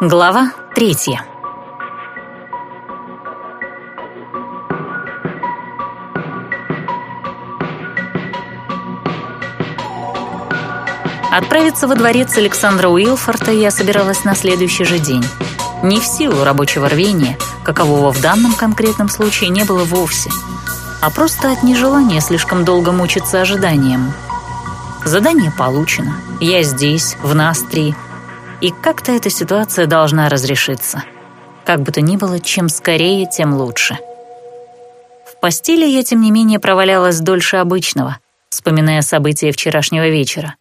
Глава третья. Отправиться во дворец Александра Уилфорта я собиралась на следующий же день. Не в силу рабочего рвения, какового в данном конкретном случае не было вовсе, а просто от нежелания слишком долго мучиться ожиданием. Задание получено, я здесь, в Настрии, и как-то эта ситуация должна разрешиться. Как бы то ни было, чем скорее, тем лучше. В постели я, тем не менее, провалялась дольше обычного, вспоминая события вчерашнего вечера.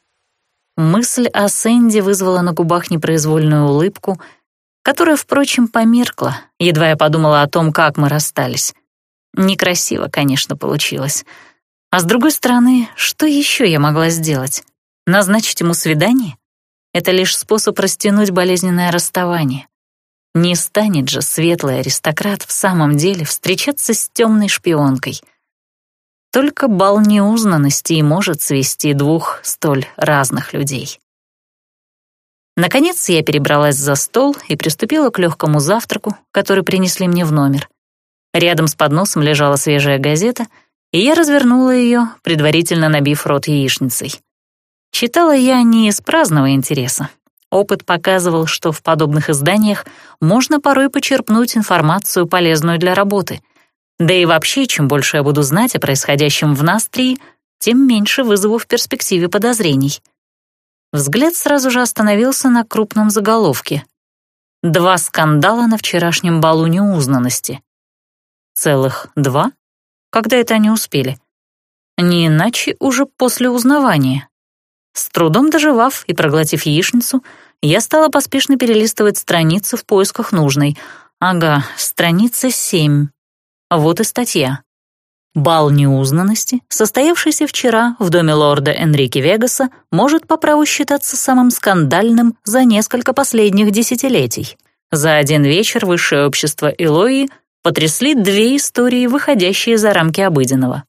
Мысль о Сэнди вызвала на губах непроизвольную улыбку, которая, впрочем, померкла, едва я подумала о том, как мы расстались. Некрасиво, конечно, получилось. А с другой стороны, что еще я могла сделать? Назначить ему свидание? Это лишь способ растянуть болезненное расставание. Не станет же светлый аристократ в самом деле встречаться с темной шпионкой — только бал неузнанности и может свести двух столь разных людей. Наконец я перебралась за стол и приступила к легкому завтраку, который принесли мне в номер. Рядом с подносом лежала свежая газета, и я развернула ее, предварительно набив рот яичницей. Читала я не из праздного интереса. Опыт показывал, что в подобных изданиях можно порой почерпнуть информацию, полезную для работы — да и вообще, чем больше я буду знать о происходящем в Настрии, тем меньше вызову в перспективе подозрений. Взгляд сразу же остановился на крупном заголовке. Два скандала на вчерашнем балу неузнанности. Целых два? Когда это они успели? Не иначе уже после узнавания. С трудом доживав и проглотив яичницу, я стала поспешно перелистывать страницы в поисках нужной. Ага, страница семь. Вот и статья. Бал неузнанности, состоявшийся вчера в доме лорда Энрике Вегаса, может по праву считаться самым скандальным за несколько последних десятилетий. За один вечер высшее общество Илои потрясли две истории, выходящие за рамки обыденного.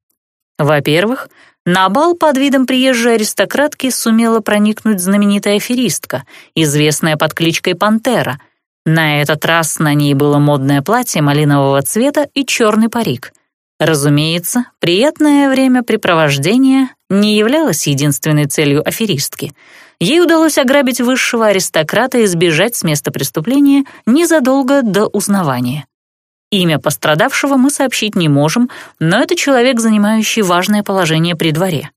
Во-первых, на бал под видом приезжей аристократки сумела проникнуть знаменитая аферистка, известная под кличкой Пантера, на этот раз на ней было модное платье малинового цвета и черный парик. Разумеется, приятное времяпрепровождение не являлось единственной целью аферистки. Ей удалось ограбить высшего аристократа и сбежать с места преступления незадолго до узнавания. Имя пострадавшего мы сообщить не можем, но это человек, занимающий важное положение при дворе.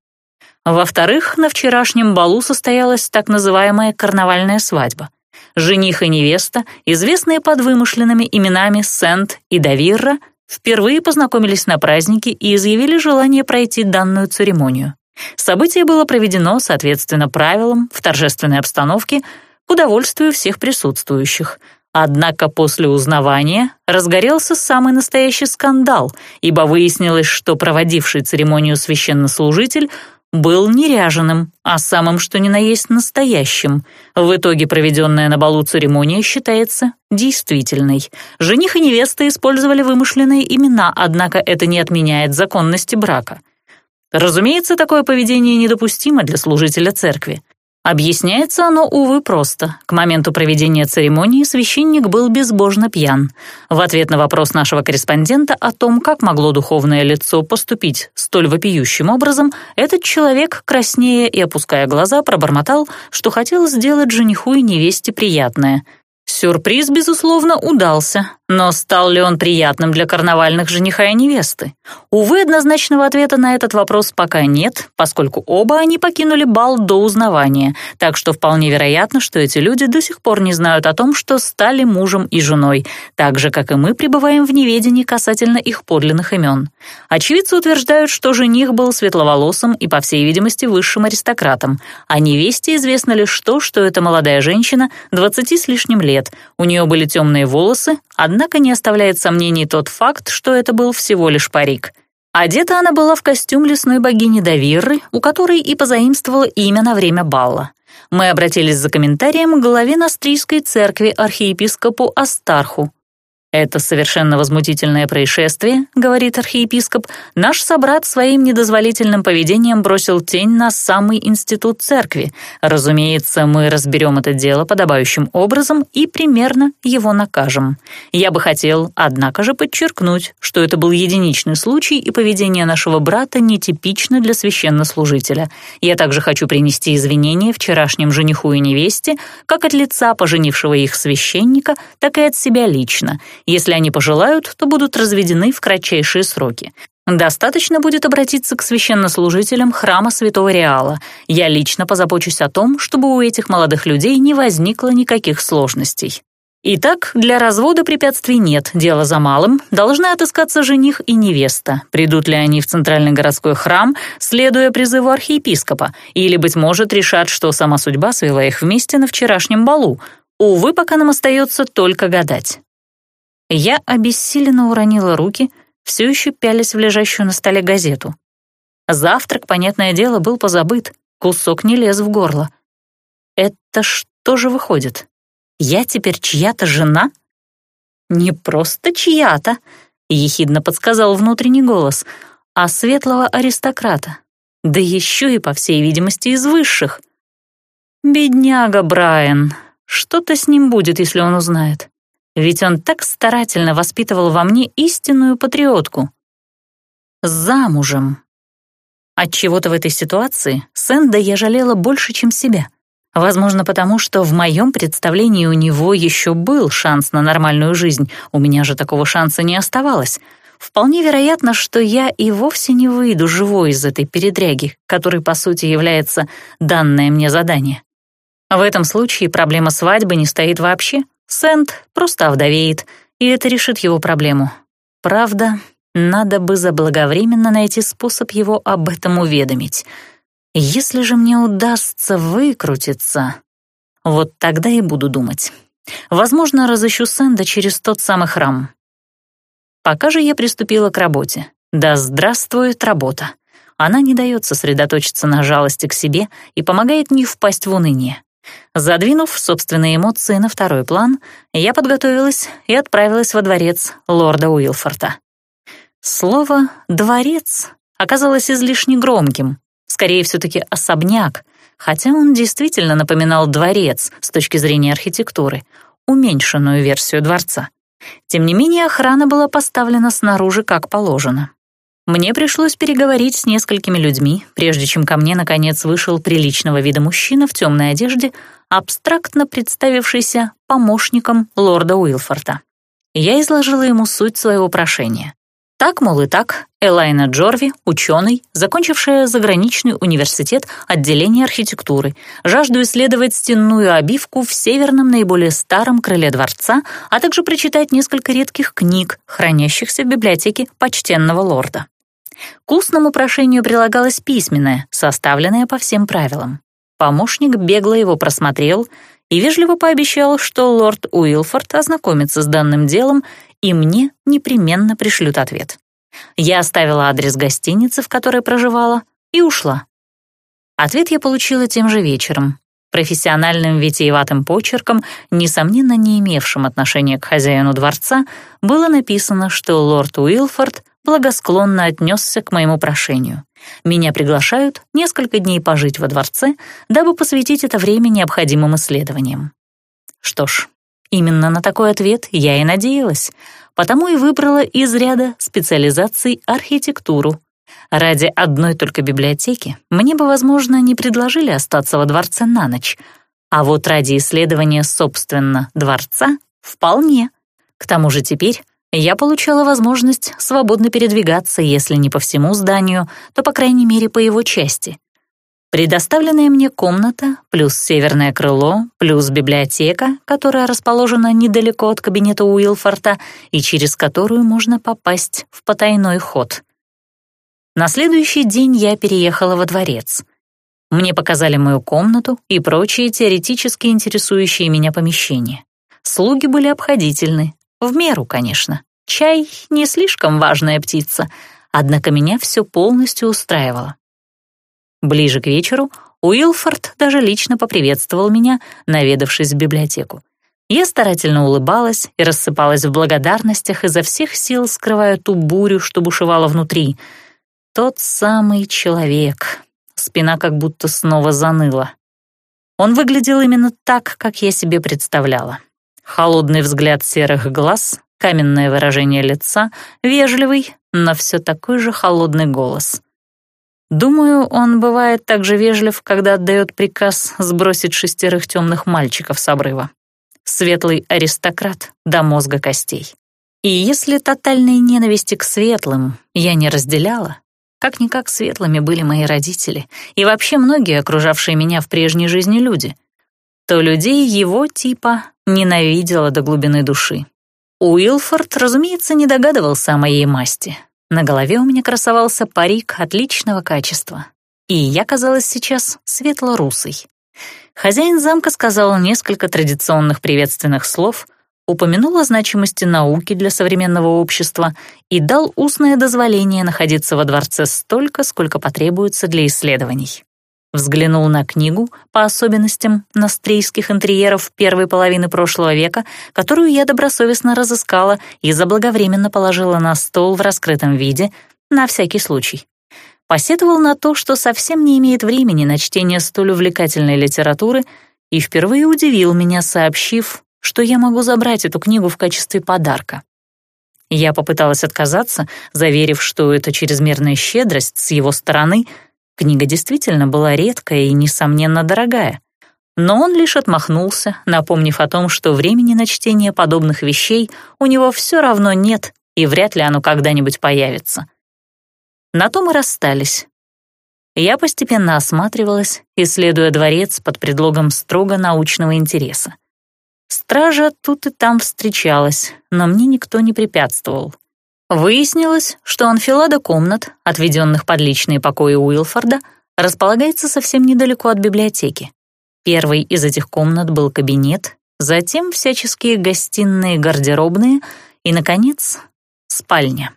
Во-вторых, на вчерашнем балу состоялась так называемая карнавальная свадьба — жених и невеста, известные под вымышленными именами Сент и Давирра, впервые познакомились на празднике и изъявили желание пройти данную церемонию. Событие было проведено, соответственно, правилам, в торжественной обстановке, к удовольствию всех присутствующих. Однако после узнавания разгорелся самый настоящий скандал, ибо выяснилось, что проводивший церемонию священнослужитель был не ряженым, а самым что ни на есть настоящим. В итоге проведенная на балу церемония считается действительной. Жених и невеста использовали вымышленные имена, однако это не отменяет законности брака. Разумеется, такое поведение недопустимо для служителя церкви. Объясняется оно, увы, просто. К моменту проведения церемонии священник был безбожно пьян. В ответ на вопрос нашего корреспондента о том, как могло духовное лицо поступить столь вопиющим образом, этот человек, краснея и опуская глаза, пробормотал, что хотел сделать жениху и невесте приятное — Сюрприз, безусловно, удался, но стал ли он приятным для карнавальных жениха и невесты? Увы, однозначного ответа на этот вопрос пока нет, поскольку оба они покинули бал до узнавания, так что вполне вероятно, что эти люди до сих пор не знают о том, что стали мужем и женой, так же, как и мы пребываем в неведении касательно их подлинных имен. Очевидцы утверждают, что жених был светловолосым и, по всей видимости, высшим аристократом, а невесте известно лишь то, что эта молодая женщина 20 с лишним лет, у нее были темные волосы, однако не оставляет сомнений тот факт, что это был всего лишь парик. Одета она была в костюм лесной богини Давирры, у которой и позаимствовала имя на время балла. Мы обратились за комментарием к главе Настрийской церкви архиепископу Астарху. «Это совершенно возмутительное происшествие», — говорит архиепископ, «наш собрат своим недозволительным поведением бросил тень на самый институт церкви. Разумеется, мы разберем это дело подобающим образом и примерно его накажем. Я бы хотел, однако же, подчеркнуть, что это был единичный случай, и поведение нашего брата нетипично для священнослужителя. Я также хочу принести извинения вчерашним жениху и невесте, как от лица поженившего их священника, так и от себя лично» Если они пожелают, то будут разведены в кратчайшие сроки. Достаточно будет обратиться к священнослужителям храма Святого Реала. Я лично позабочусь о том, чтобы у этих молодых людей не возникло никаких сложностей. Итак, для развода препятствий нет, дело за малым. Должны отыскаться жених и невеста. Придут ли они в центральный городской храм, следуя призыву архиепископа, или, быть может, решат, что сама судьба свела их вместе на вчерашнем балу. Увы, пока нам остается только гадать. Я обессиленно уронила руки, все еще пялись в лежащую на столе газету. Завтрак, понятное дело, был позабыт, кусок не лез в горло. Это что же выходит? Я теперь чья-то жена? Не просто чья-то, ехидно подсказал внутренний голос, а светлого аристократа, да еще и, по всей видимости, из высших. Бедняга Брайан, что-то с ним будет, если он узнает ведь он так старательно воспитывал во мне истинную патриотку. Замужем. Отчего-то в этой ситуации Сэнда я жалела больше, чем себя. Возможно, потому что в моем представлении у него еще был шанс на нормальную жизнь, у меня же такого шанса не оставалось. Вполне вероятно, что я и вовсе не выйду живой из этой передряги, которой, по сути, является данное мне задание. В этом случае проблема свадьбы не стоит вообще. Сент просто овдовеет, и это решит его проблему. Правда, надо бы заблаговременно найти способ его об этом уведомить. Если же мне удастся выкрутиться, вот тогда и буду думать. Возможно, разыщу Сэнда через тот самый храм. Пока же я приступила к работе. Да здравствует работа. Она не дает сосредоточиться на жалости к себе и помогает не впасть в уныние. Задвинув собственные эмоции на второй план, я подготовилась и отправилась во дворец лорда Уилфорта. Слово «дворец» оказалось излишне громким, скорее все-таки особняк, хотя он действительно напоминал дворец с точки зрения архитектуры, уменьшенную версию дворца. Тем не менее, охрана была поставлена снаружи как положено. Мне пришлось переговорить с несколькими людьми, прежде чем ко мне, наконец, вышел приличного вида мужчина в темной одежде, абстрактно представившийся помощником лорда Уилфорта. Я изложила ему суть своего прошения. Так, мол, и так, Элайна Джорви, ученый, закончившая заграничный университет отделения архитектуры, жажду исследовать стенную обивку в северном наиболее старом крыле дворца, а также прочитать несколько редких книг, хранящихся в библиотеке почтенного лорда. К устному прошению прилагалось письменное, составленное по всем правилам. Помощник бегло его просмотрел и вежливо пообещал, что лорд Уилфорд ознакомится с данным делом и мне непременно пришлют ответ. Я оставила адрес гостиницы, в которой проживала, и ушла. Ответ я получила тем же вечером. Профессиональным витиеватым почерком, несомненно не имевшим отношения к хозяину дворца, было написано, что лорд Уилфорд благосклонно отнесся к моему прошению. Меня приглашают несколько дней пожить во дворце, дабы посвятить это время необходимым исследованиям. Что ж, именно на такой ответ я и надеялась, потому и выбрала из ряда специализаций архитектуру. Ради одной только библиотеки мне бы, возможно, не предложили остаться во дворце на ночь, а вот ради исследования, собственно, дворца — вполне. К тому же теперь я получала возможность свободно передвигаться, если не по всему зданию, то, по крайней мере, по его части. Предоставленная мне комната, плюс северное крыло, плюс библиотека, которая расположена недалеко от кабинета Уилфорта и через которую можно попасть в потайной ход. На следующий день я переехала во дворец. Мне показали мою комнату и прочие теоретически интересующие меня помещения. Слуги были обходительны, в меру, конечно. Чай — не слишком важная птица, однако меня все полностью устраивало. Ближе к вечеру Уилфорд даже лично поприветствовал меня, наведавшись в библиотеку. Я старательно улыбалась и рассыпалась в благодарностях, изо всех сил скрывая ту бурю, что бушевала внутри. Тот самый человек. Спина как будто снова заныла. Он выглядел именно так, как я себе представляла. Холодный взгляд серых глаз, каменное выражение лица, вежливый, но все такой же холодный голос. Думаю, он бывает так же вежлив, когда отдает приказ сбросить шестерых темных мальчиков с обрыва светлый аристократ до мозга костей. И если тотальной ненависти к светлым я не разделяла, как-никак светлыми были мои родители и вообще многие окружавшие меня в прежней жизни люди, то людей его типа ненавидела до глубины души. Уилфорд, разумеется, не догадывался о моей масти. На голове у меня красовался парик отличного качества, и я казалась сейчас светло-русой. Хозяин замка сказал несколько традиционных приветственных слов, упомянул о значимости науки для современного общества и дал устное дозволение находиться во дворце столько, сколько потребуется для исследований. Взглянул на книгу по особенностям настрийских интерьеров первой половины прошлого века, которую я добросовестно разыскала и заблаговременно положила на стол в раскрытом виде на всякий случай посетовал на то, что совсем не имеет времени на чтение столь увлекательной литературы и впервые удивил меня, сообщив, что я могу забрать эту книгу в качестве подарка. Я попыталась отказаться, заверив, что это чрезмерная щедрость с его стороны. Книга действительно была редкая и, несомненно, дорогая. Но он лишь отмахнулся, напомнив о том, что времени на чтение подобных вещей у него все равно нет и вряд ли оно когда-нибудь появится. На том и расстались. Я постепенно осматривалась, исследуя дворец под предлогом строго научного интереса. Стража тут и там встречалась, но мне никто не препятствовал. Выяснилось, что анфилада комнат, отведенных под личные покои Уилфорда, располагается совсем недалеко от библиотеки. Первый из этих комнат был кабинет, затем всяческие гостиные, гардеробные и, наконец, спальня.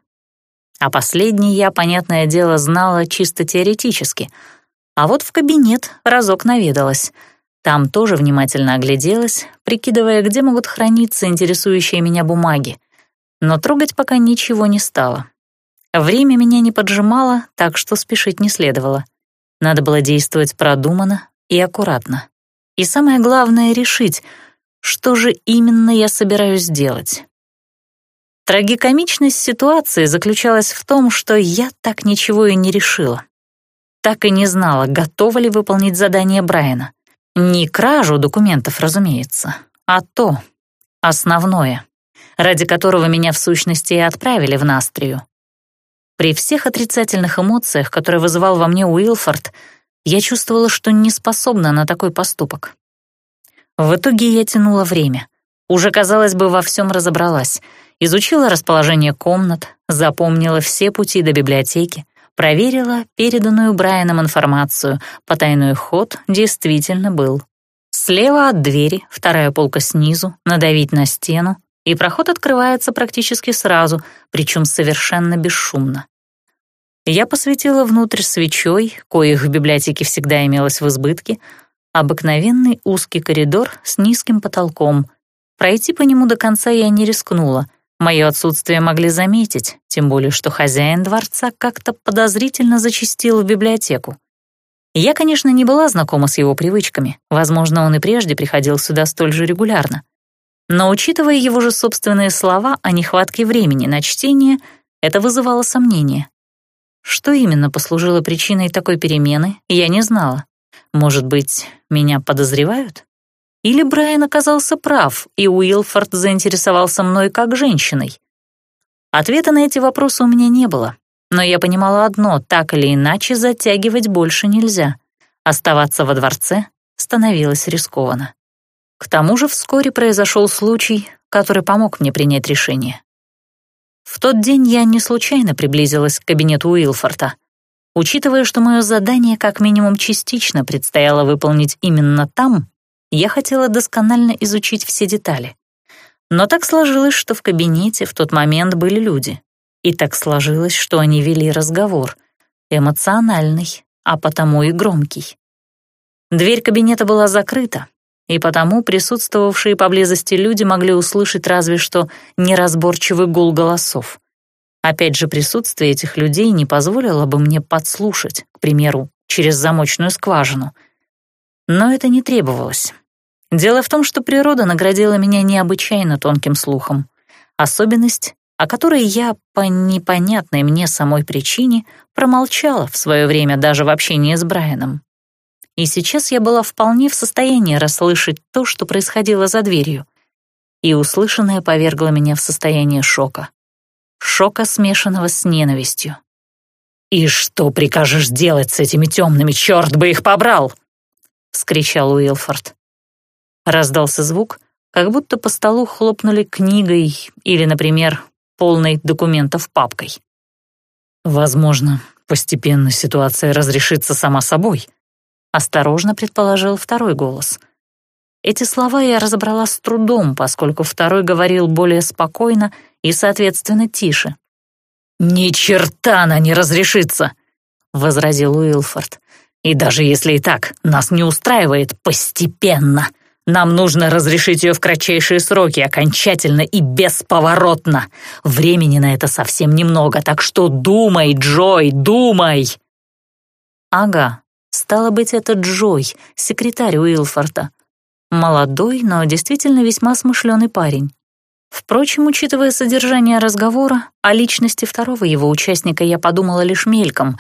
А последний я, понятное дело, знала чисто теоретически. А вот в кабинет разок наведалась. Там тоже внимательно огляделась, прикидывая, где могут храниться интересующие меня бумаги. Но трогать пока ничего не стало. Время меня не поджимало, так что спешить не следовало. Надо было действовать продуманно и аккуратно. И самое главное — решить, что же именно я собираюсь делать. Трагикомичность ситуации заключалась в том, что я так ничего и не решила. Так и не знала, готова ли выполнить задание Брайана. Не кражу документов, разумеется, а то, основное, ради которого меня в сущности и отправили в Настрию. При всех отрицательных эмоциях, которые вызывал во мне Уилфорд, я чувствовала, что не способна на такой поступок. В итоге я тянула время. Уже, казалось бы, во всем разобралась — изучила расположение комнат, запомнила все пути до библиотеки, проверила переданную Брайаном информацию, потайной ход действительно был. Слева от двери, вторая полка снизу, надавить на стену, и проход открывается практически сразу, причем совершенно бесшумно. Я посветила внутрь свечой, коих в библиотеке всегда имелось в избытке, обыкновенный узкий коридор с низким потолком. Пройти по нему до конца я не рискнула, Мое отсутствие могли заметить, тем более что хозяин дворца как-то подозрительно зачастил в библиотеку. Я, конечно, не была знакома с его привычками, возможно, он и прежде приходил сюда столь же регулярно. Но, учитывая его же собственные слова о нехватке времени на чтение, это вызывало сомнения. Что именно послужило причиной такой перемены, я не знала. Может быть, меня подозревают? Или Брайан оказался прав, и Уилфорд заинтересовался мной как женщиной? Ответа на эти вопросы у меня не было, но я понимала одно — так или иначе затягивать больше нельзя. Оставаться во дворце становилось рискованно. К тому же вскоре произошел случай, который помог мне принять решение. В тот день я не случайно приблизилась к кабинету Уилфорта. Учитывая, что мое задание как минимум частично предстояло выполнить именно там, я хотела досконально изучить все детали. Но так сложилось, что в кабинете в тот момент были люди. И так сложилось, что они вели разговор. Эмоциональный, а потому и громкий. Дверь кабинета была закрыта, и потому присутствовавшие поблизости люди могли услышать разве что неразборчивый гул голосов. Опять же, присутствие этих людей не позволило бы мне подслушать, к примеру, через замочную скважину. Но это не требовалось. Дело в том, что природа наградила меня необычайно тонким слухом. Особенность, о которой я по непонятной мне самой причине промолчала в свое время даже в общении с Брайаном. И сейчас я была вполне в состоянии расслышать то, что происходило за дверью. И услышанное повергло меня в состояние шока. Шока, смешанного с ненавистью. «И что прикажешь делать с этими темными, черт бы их побрал!» — вскричал Уилфорд. Раздался звук, как будто по столу хлопнули книгой или, например, полной документов папкой. «Возможно, постепенно ситуация разрешится сама собой», — осторожно предположил второй голос. Эти слова я разобрала с трудом, поскольку второй говорил более спокойно и, соответственно, тише. «Ни черта она не разрешится!» — возразил Уилфорд. «И даже если и так, нас не устраивает постепенно!» Нам нужно разрешить ее в кратчайшие сроки, окончательно и бесповоротно. Времени на это совсем немного, так что думай, Джой, думай!» Ага, стало быть, это Джой, секретарь Уилфорта. Молодой, но действительно весьма смышленый парень. Впрочем, учитывая содержание разговора, о личности второго его участника я подумала лишь мельком,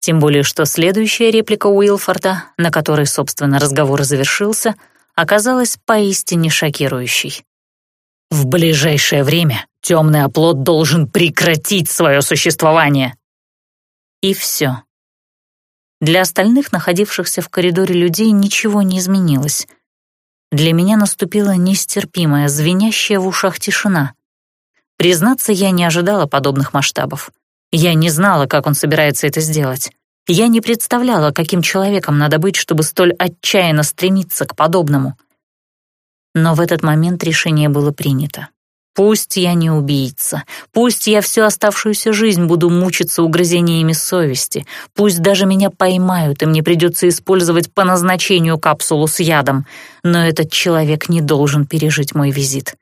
тем более что следующая реплика Уилфорда, на которой, собственно, разговор завершился — оказалась поистине шокирующей. «В ближайшее время темный оплот должен прекратить свое существование!» И все. Для остальных, находившихся в коридоре людей, ничего не изменилось. Для меня наступила нестерпимая, звенящая в ушах тишина. Признаться, я не ожидала подобных масштабов. Я не знала, как он собирается это сделать. Я не представляла, каким человеком надо быть, чтобы столь отчаянно стремиться к подобному. Но в этот момент решение было принято. Пусть я не убийца, пусть я всю оставшуюся жизнь буду мучиться угрызениями совести, пусть даже меня поймают, и мне придется использовать по назначению капсулу с ядом, но этот человек не должен пережить мой визит.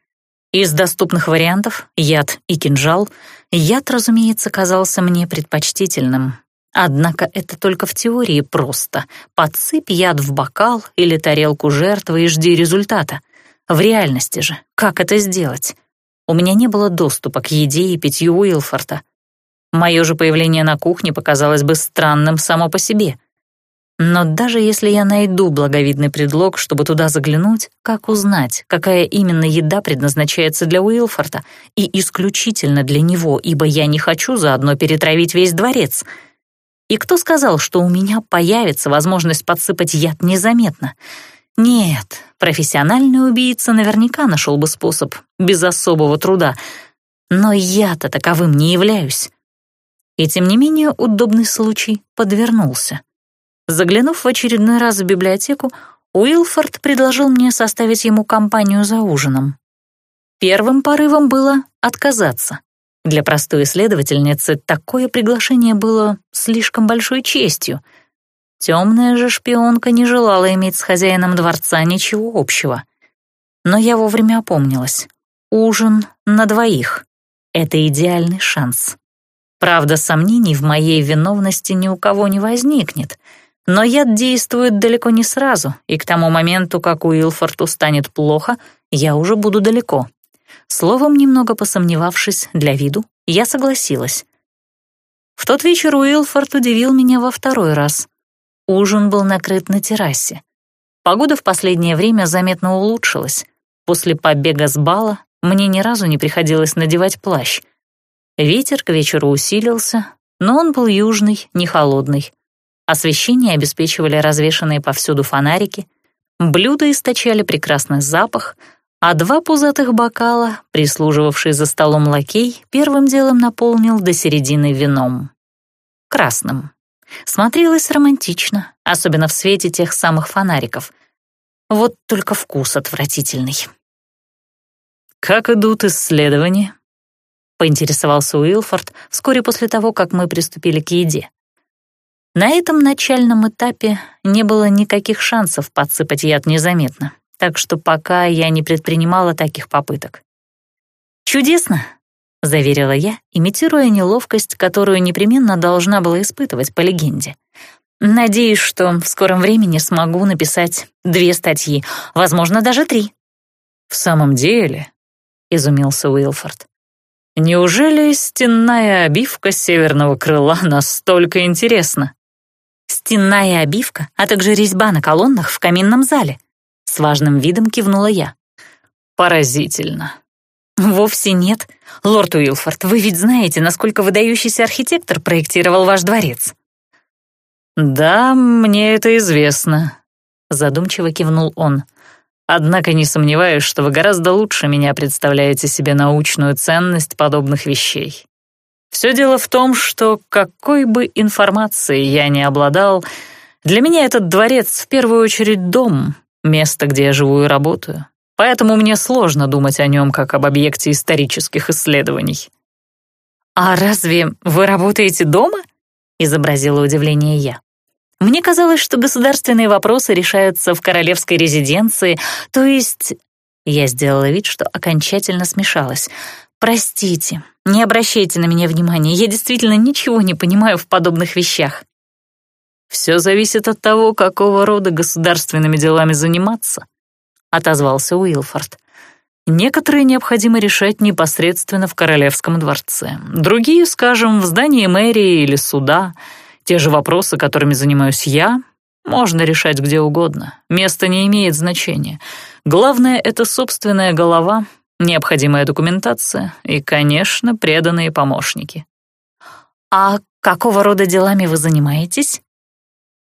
Из доступных вариантов — яд и кинжал. Яд, разумеется, казался мне предпочтительным, Однако это только в теории просто. Подсыпь яд в бокал или тарелку жертвы и жди результата. В реальности же, как это сделать? У меня не было доступа к еде и питью Уилфорта. Мое же появление на кухне показалось бы странным само по себе. Но даже если я найду благовидный предлог, чтобы туда заглянуть, как узнать, какая именно еда предназначается для Уилфорта и исключительно для него, ибо я не хочу заодно перетравить весь дворец — и кто сказал, что у меня появится возможность подсыпать яд незаметно? Нет, профессиональный убийца наверняка нашел бы способ, без особого труда. Но я-то таковым не являюсь. И тем не менее удобный случай подвернулся. Заглянув в очередной раз в библиотеку, Уилфорд предложил мне составить ему компанию за ужином. Первым порывом было отказаться. Для простой исследовательницы такое приглашение было слишком большой честью. Темная же шпионка не желала иметь с хозяином дворца ничего общего. Но я вовремя опомнилась. Ужин на двоих — это идеальный шанс. Правда, сомнений в моей виновности ни у кого не возникнет, но яд действует далеко не сразу, и к тому моменту, как Уилфорту станет плохо, я уже буду далеко. Словом, немного посомневавшись для виду, я согласилась. В тот вечер Уилфорд удивил меня во второй раз. Ужин был накрыт на террасе. Погода в последнее время заметно улучшилась. После побега с бала мне ни разу не приходилось надевать плащ. Ветер к вечеру усилился, но он был южный, не холодный. Освещение обеспечивали развешанные повсюду фонарики, блюда источали прекрасный запах — а два пузатых бокала, прислуживавший за столом лакей, первым делом наполнил до середины вином. Красным. Смотрелось романтично, особенно в свете тех самых фонариков. Вот только вкус отвратительный. «Как идут исследования?» — поинтересовался Уилфорд вскоре после того, как мы приступили к еде. На этом начальном этапе не было никаких шансов подсыпать яд незаметно так что пока я не предпринимала таких попыток. «Чудесно!» — заверила я, имитируя неловкость, которую непременно должна была испытывать по легенде. «Надеюсь, что в скором времени смогу написать две статьи, возможно, даже три». «В самом деле?» — изумился Уилфорд. «Неужели стенная обивка северного крыла настолько интересна?» «Стенная обивка, а также резьба на колоннах в каминном зале», — с важным видом кивнула я. «Поразительно». «Вовсе нет. Лорд Уилфорд, вы ведь знаете, насколько выдающийся архитектор проектировал ваш дворец». «Да, мне это известно», — задумчиво кивнул он. Однако не сомневаюсь, что вы гораздо лучше меня представляете себе научную ценность подобных вещей. Все дело в том, что какой бы информацией я ни обладал, для меня этот дворец в первую очередь дом, место, где я живу и работаю. Поэтому мне сложно думать о нем как об объекте исторических исследований. «А разве вы работаете дома?» — изобразила удивление я. Мне казалось, что государственные вопросы решаются в королевской резиденции, то есть... Я сделала вид, что окончательно смешалась. «Простите, не обращайте на меня внимания, я действительно ничего не понимаю в подобных вещах». «Все зависит от того, какого рода государственными делами заниматься», — отозвался Уилфорд. «Некоторые необходимо решать непосредственно в королевском дворце, другие, скажем, в здании мэрии или суда». Те же вопросы, которыми занимаюсь я, можно решать где угодно. Место не имеет значения. Главное — это собственная голова, необходимая документация и, конечно, преданные помощники. «А какого рода делами вы занимаетесь?»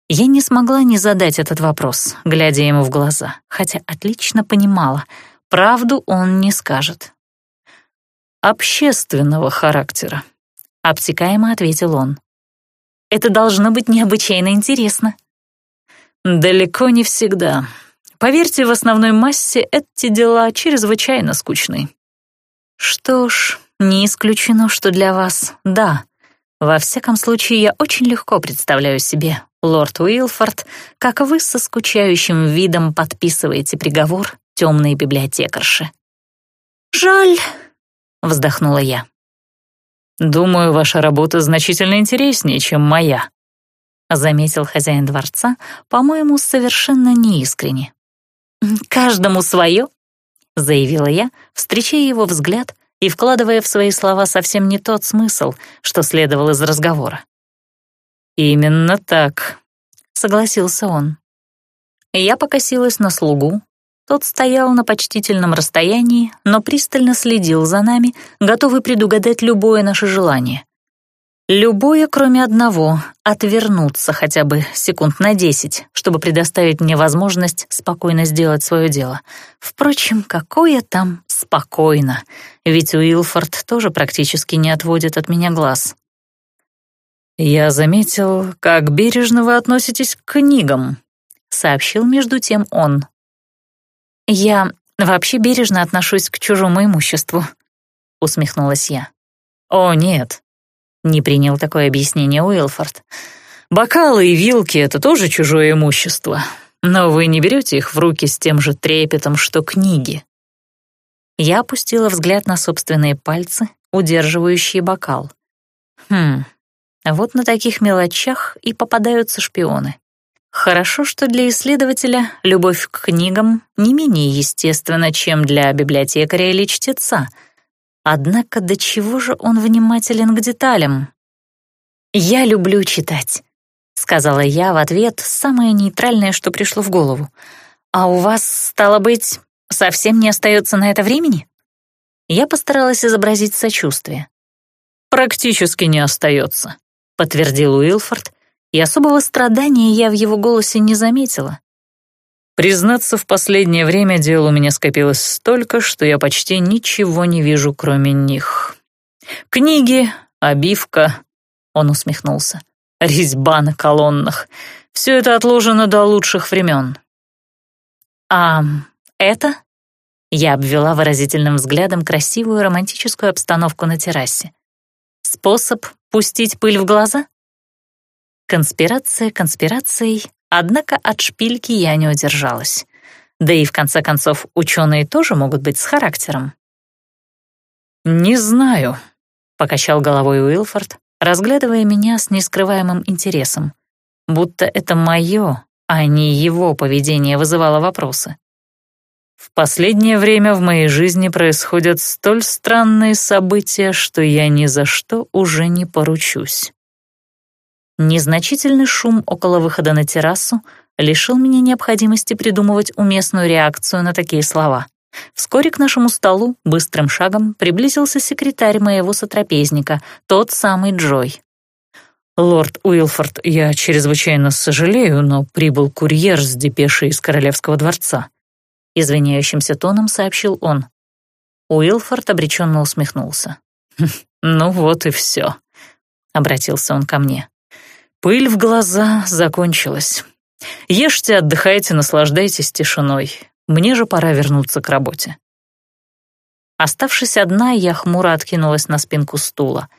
Я не смогла не задать этот вопрос, глядя ему в глаза, хотя отлично понимала, правду он не скажет. «Общественного характера», — обтекаемо ответил он. Это должно быть необычайно интересно». «Далеко не всегда. Поверьте, в основной массе эти дела чрезвычайно скучны». «Что ж, не исключено, что для вас — да. Во всяком случае, я очень легко представляю себе, лорд Уилфорд, как вы со скучающим видом подписываете приговор темной библиотекарши». «Жаль», — вздохнула я. «Думаю, ваша работа значительно интереснее, чем моя», — заметил хозяин дворца, по-моему, совершенно неискренне. «Каждому свое», — заявила я, встречая его взгляд и вкладывая в свои слова совсем не тот смысл, что следовал из разговора. «Именно так», — согласился он. Я покосилась на слугу, тот стоял на почтительном расстоянии, но пристально следил за нами, готовый предугадать любое наше желание. Любое, кроме одного, отвернуться хотя бы секунд на десять, чтобы предоставить мне возможность спокойно сделать свое дело. Впрочем, какое там спокойно, ведь Уилфорд тоже практически не отводит от меня глаз. «Я заметил, как бережно вы относитесь к книгам», — сообщил между тем он. «Я вообще бережно отношусь к чужому имуществу», — усмехнулась я. «О, нет», — не принял такое объяснение Уилфорд. «Бокалы и вилки — это тоже чужое имущество, но вы не берете их в руки с тем же трепетом, что книги». Я опустила взгляд на собственные пальцы, удерживающие бокал. Хм, вот на таких мелочах и попадаются шпионы. Хорошо, что для исследователя любовь к книгам не менее естественна, чем для библиотекаря или чтеца. Однако до чего же он внимателен к деталям? «Я люблю читать», — сказала я в ответ самое нейтральное, что пришло в голову. «А у вас, стало быть, совсем не остается на это времени?» Я постаралась изобразить сочувствие. «Практически не остается», — подтвердил Уилфорд и особого страдания я в его голосе не заметила. Признаться, в последнее время дел у меня скопилось столько, что я почти ничего не вижу, кроме них. Книги, обивка, он усмехнулся, резьба на колоннах. Все это отложено до лучших времен. А это? Я обвела выразительным взглядом красивую романтическую обстановку на террасе. Способ пустить пыль в глаза? Конспирация конспирацией, однако от шпильки я не удержалась. Да и в конце концов, ученые тоже могут быть с характером. «Не знаю», — покачал головой Уилфорд, разглядывая меня с нескрываемым интересом, будто это мое, а не его поведение вызывало вопросы. В последнее время в моей жизни происходят столь странные события, что я ни за что уже не поручусь. Незначительный шум около выхода на террасу лишил меня необходимости придумывать уместную реакцию на такие слова. Вскоре к нашему столу быстрым шагом приблизился секретарь моего сотрапезника, тот самый Джой. «Лорд Уилфорд, я чрезвычайно сожалею, но прибыл курьер с депешей из Королевского дворца», — извиняющимся тоном сообщил он. Уилфорд обреченно усмехнулся. «Хм, «Ну вот и все», — обратился он ко мне. «Пыль в глаза закончилась. Ешьте, отдыхайте, наслаждайтесь тишиной. Мне же пора вернуться к работе». Оставшись одна, я хмуро откинулась на спинку стула.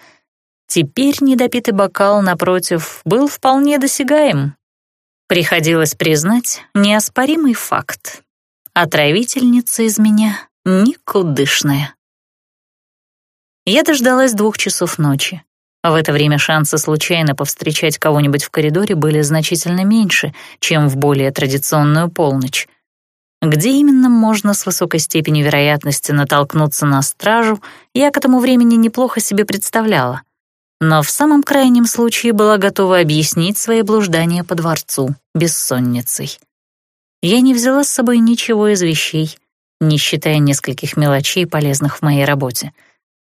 Теперь недопитый бокал, напротив, был вполне досягаем. Приходилось признать неоспоримый факт. Отравительница из меня никудышная. Я дождалась двух часов ночи. В это время шансы случайно повстречать кого-нибудь в коридоре были значительно меньше, чем в более традиционную полночь. Где именно можно с высокой степенью вероятности натолкнуться на стражу, я к этому времени неплохо себе представляла но в самом крайнем случае была готова объяснить свои блуждания по дворцу бессонницей. Я не взяла с собой ничего из вещей, не считая нескольких мелочей, полезных в моей работе.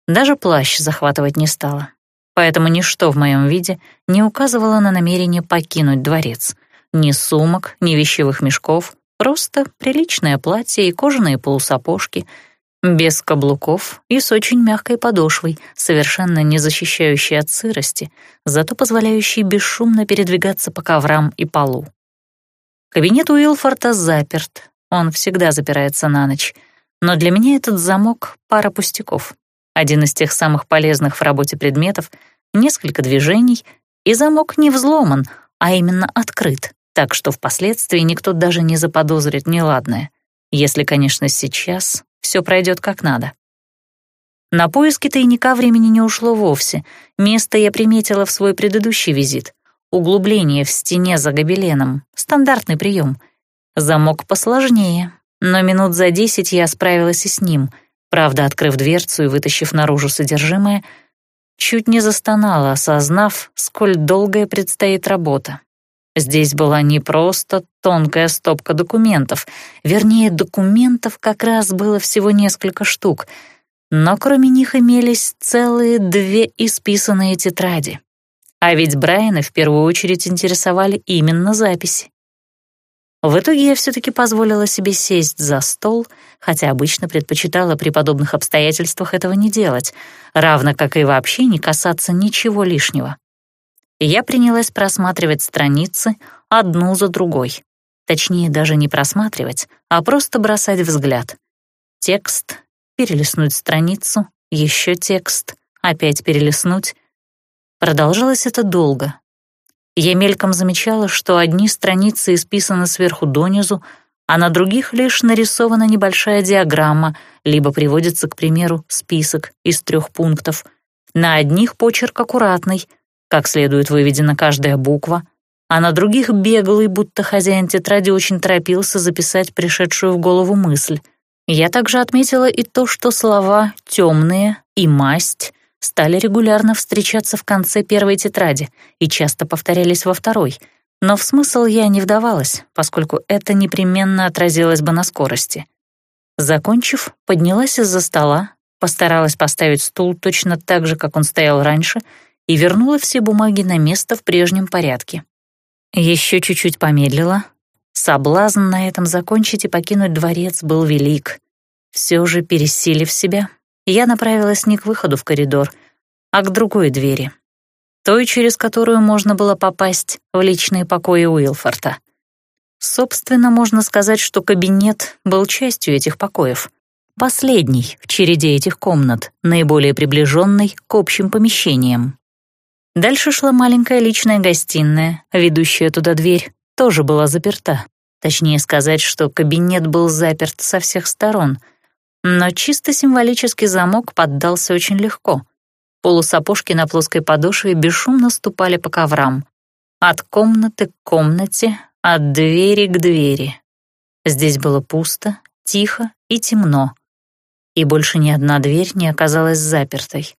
Даже плащ захватывать не стала. Поэтому ничто в моем виде не указывало на намерение покинуть дворец. Ни сумок, ни вещевых мешков, просто приличное платье и кожаные полусапожки — без каблуков и с очень мягкой подошвой, совершенно не защищающей от сырости, зато позволяющей бесшумно передвигаться по коврам и полу. Кабинет Уилфорта заперт, он всегда запирается на ночь, но для меня этот замок — пара пустяков. Один из тех самых полезных в работе предметов, несколько движений, и замок не взломан, а именно открыт, так что впоследствии никто даже не заподозрит неладное. Если, конечно, сейчас все пройдет как надо. На поиски тайника времени не ушло вовсе. Место я приметила в свой предыдущий визит. Углубление в стене за гобеленом. Стандартный прием. Замок посложнее, но минут за десять я справилась и с ним. Правда, открыв дверцу и вытащив наружу содержимое, чуть не застонала, осознав, сколь долгая предстоит работа. Здесь была не просто тонкая стопка документов, вернее, документов как раз было всего несколько штук, но кроме них имелись целые две исписанные тетради. А ведь Брайана в первую очередь интересовали именно записи. В итоге я все-таки позволила себе сесть за стол, хотя обычно предпочитала при подобных обстоятельствах этого не делать, равно как и вообще не касаться ничего лишнего я принялась просматривать страницы одну за другой. Точнее, даже не просматривать, а просто бросать взгляд. Текст, перелистнуть страницу, еще текст, опять перелистнуть. Продолжалось это долго. Я мельком замечала, что одни страницы исписаны сверху донизу, а на других лишь нарисована небольшая диаграмма, либо приводится, к примеру, список из трех пунктов. На одних почерк аккуратный — как следует выведена каждая буква, а на других беглый, будто хозяин тетради очень торопился записать пришедшую в голову мысль. Я также отметила и то, что слова «темные» и «масть» стали регулярно встречаться в конце первой тетради и часто повторялись во второй, но в смысл я не вдавалась, поскольку это непременно отразилось бы на скорости. Закончив, поднялась из-за стола, постаралась поставить стул точно так же, как он стоял раньше — и вернула все бумаги на место в прежнем порядке. Еще чуть-чуть помедлила. Соблазн на этом закончить и покинуть дворец был велик. Все же, пересилив себя, я направилась не к выходу в коридор, а к другой двери, той, через которую можно было попасть в личные покои Уилфорта. Собственно, можно сказать, что кабинет был частью этих покоев. Последний в череде этих комнат, наиболее приближенный к общим помещениям. Дальше шла маленькая личная гостиная, ведущая туда дверь, тоже была заперта. Точнее сказать, что кабинет был заперт со всех сторон, но чисто символический замок поддался очень легко. Полусапожки на плоской подошве бесшумно ступали по коврам. От комнаты к комнате, от двери к двери. Здесь было пусто, тихо и темно. И больше ни одна дверь не оказалась запертой.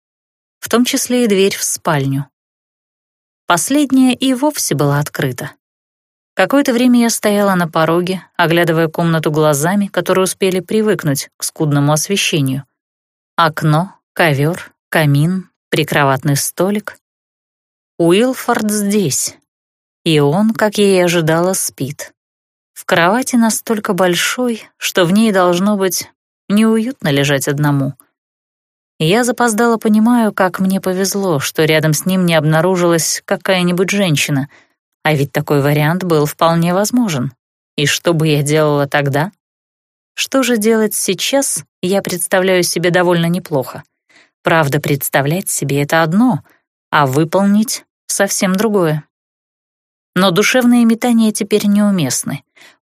В том числе и дверь в спальню. Последняя и вовсе была открыта. Какое-то время я стояла на пороге, оглядывая комнату глазами, которые успели привыкнуть к скудному освещению. Окно, ковер, камин, прикроватный столик. Уилфорд здесь. И он, как я и ожидала, спит. В кровати настолько большой, что в ней должно быть неуютно лежать одному. Я запоздала понимаю, как мне повезло, что рядом с ним не обнаружилась какая-нибудь женщина — а ведь такой вариант был вполне возможен. И что бы я делала тогда? Что же делать сейчас, я представляю себе довольно неплохо. Правда, представлять себе — это одно, а выполнить — совсем другое. Но душевные метания теперь неуместны,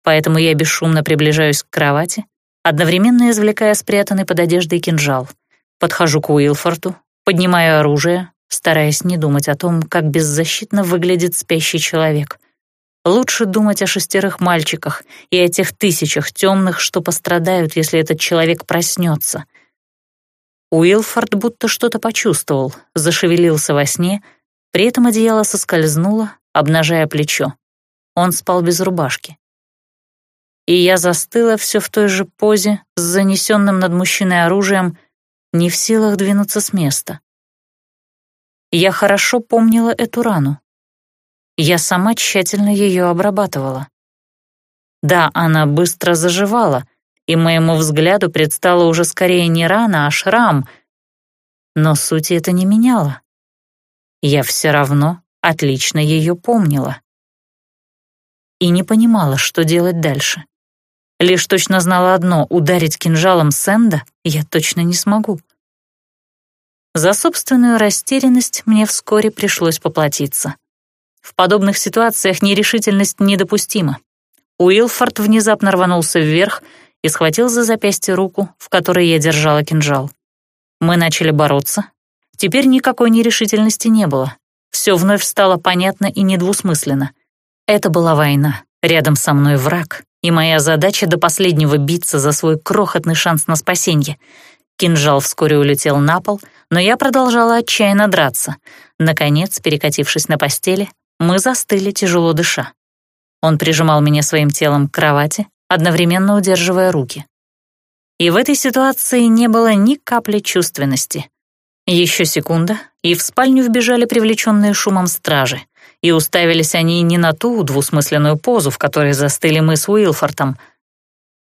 поэтому я бесшумно приближаюсь к кровати, одновременно извлекая спрятанный под одеждой кинжал. Подхожу к Уилфорту, поднимаю оружие, стараясь не думать о том, как беззащитно выглядит спящий человек. Лучше думать о шестерых мальчиках и о тех тысячах темных, что пострадают, если этот человек проснется. Уилфорд будто что-то почувствовал, зашевелился во сне, при этом одеяло соскользнуло, обнажая плечо. Он спал без рубашки. И я застыла все в той же позе, с занесенным над мужчиной оружием, не в силах двинуться с места. Я хорошо помнила эту рану. Я сама тщательно ее обрабатывала. Да, она быстро заживала, и моему взгляду предстала уже скорее не рана, а шрам, но сути это не меняло. Я все равно отлично ее помнила. И не понимала, что делать дальше. Лишь точно знала одно — ударить кинжалом Сэнда я точно не смогу. За собственную растерянность мне вскоре пришлось поплатиться. В подобных ситуациях нерешительность недопустима. Уилфорд внезапно рванулся вверх и схватил за запястье руку, в которой я держала кинжал. Мы начали бороться. Теперь никакой нерешительности не было. Все вновь стало понятно и недвусмысленно. Это была война, рядом со мной враг, и моя задача до последнего биться за свой крохотный шанс на спасение — Кинжал вскоре улетел на пол, но я продолжала отчаянно драться. Наконец, перекатившись на постели, мы застыли, тяжело дыша. Он прижимал меня своим телом к кровати, одновременно удерживая руки. И в этой ситуации не было ни капли чувственности. Еще секунда, и в спальню вбежали привлеченные шумом стражи, и уставились они не на ту двусмысленную позу, в которой застыли мы с Уилфортом,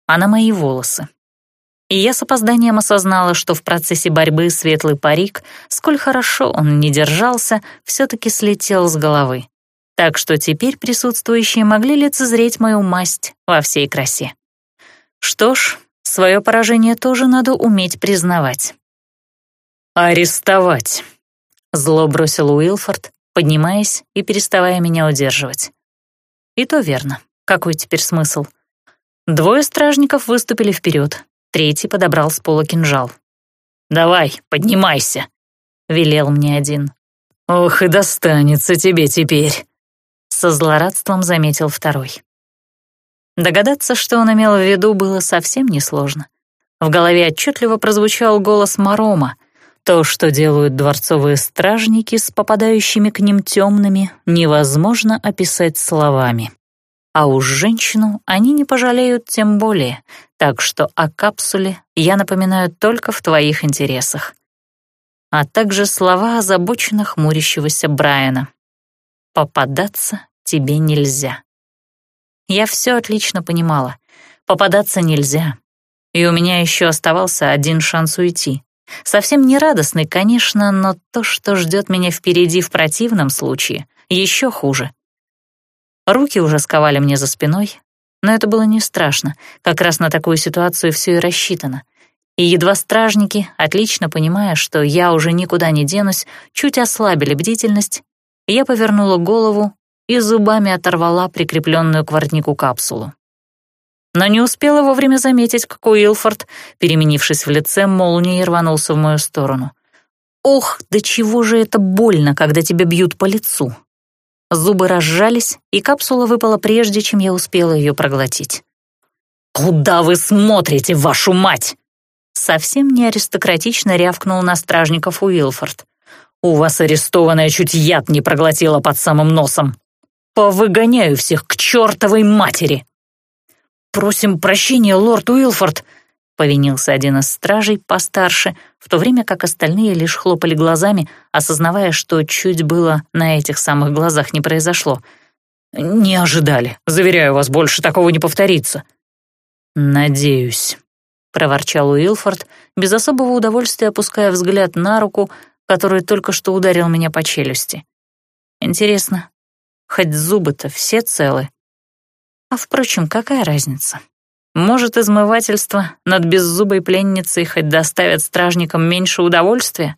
а на мои волосы. И я с опозданием осознала, что в процессе борьбы светлый парик, сколь хорошо он не держался, все-таки слетел с головы. Так что теперь присутствующие могли лицезреть мою масть во всей красе. Что ж, свое поражение тоже надо уметь признавать. «Арестовать!» — зло бросил Уилфорд, поднимаясь и переставая меня удерживать. И то верно. Какой теперь смысл? Двое стражников выступили вперед, Третий подобрал с пола кинжал. «Давай, поднимайся», — велел мне один. «Ох, и достанется тебе теперь», — со злорадством заметил второй. Догадаться, что он имел в виду, было совсем несложно. В голове отчетливо прозвучал голос Марома. То, что делают дворцовые стражники с попадающими к ним темными, невозможно описать словами. А уж женщину они не пожалеют тем более, так что о капсуле я напоминаю только в твоих интересах. А также слова озабоченно хмурящегося Брайана. «Попадаться тебе нельзя». Я все отлично понимала. Попадаться нельзя. И у меня еще оставался один шанс уйти. Совсем не радостный, конечно, но то, что ждет меня впереди в противном случае, еще хуже. Руки уже сковали мне за спиной, но это было не страшно, как раз на такую ситуацию все и рассчитано. И едва стражники, отлично понимая, что я уже никуда не денусь, чуть ослабили бдительность, я повернула голову и зубами оторвала прикрепленную к воротнику капсулу. но не успела вовремя заметить, как Уилфорд, переменившись в лице, молнией рванулся в мою сторону. Ох, до чего же это больно, когда тебя бьют по лицу. Зубы разжались, и капсула выпала прежде, чем я успела ее проглотить. «Куда вы смотрите, вашу мать?» Совсем не аристократично рявкнул на стражников Уилфорд. «У вас арестованная чуть яд не проглотила под самым носом. Повыгоняю всех к чертовой матери!» «Просим прощения, лорд Уилфорд», — повинился один из стражей постарше, в то время как остальные лишь хлопали глазами, осознавая, что чуть было на этих самых глазах не произошло. «Не ожидали. Заверяю вас, больше такого не повторится». «Надеюсь», — проворчал Уилфорд, без особого удовольствия опуская взгляд на руку, который только что ударил меня по челюсти. «Интересно, хоть зубы-то все целы?» А впрочем, какая разница? Может, измывательство над беззубой пленницей хоть доставит стражникам меньше удовольствия?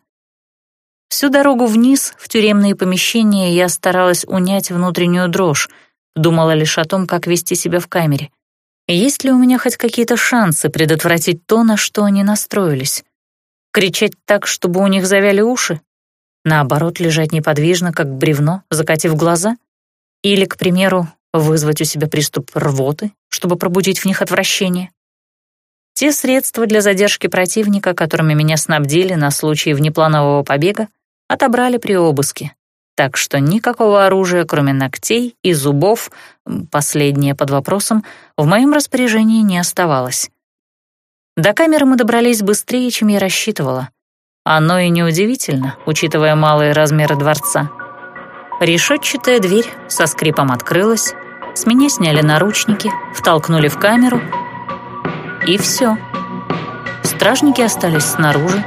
Всю дорогу вниз, в тюремные помещения, я старалась унять внутреннюю дрожь, думала лишь о том, как вести себя в камере. Есть ли у меня хоть какие-то шансы предотвратить то, на что они настроились? Кричать так, чтобы у них завяли уши? Наоборот, лежать неподвижно, как бревно, закатив глаза? Или, к примеру, вызвать у себя приступ рвоты, чтобы пробудить в них отвращение. Те средства для задержки противника, которыми меня снабдили на случай внепланового побега, отобрали при обыске, так что никакого оружия, кроме ногтей и зубов, последнее под вопросом, в моем распоряжении не оставалось. До камеры мы добрались быстрее, чем я рассчитывала. Оно и неудивительно, учитывая малые размеры дворца. Решетчатая дверь со скрипом открылась, с меня сняли наручники, втолкнули в камеру, и все. Стражники остались снаружи,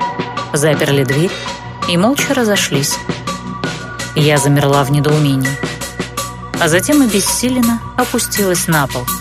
заперли дверь и молча разошлись. Я замерла в недоумении, а затем обессиленно опустилась на пол —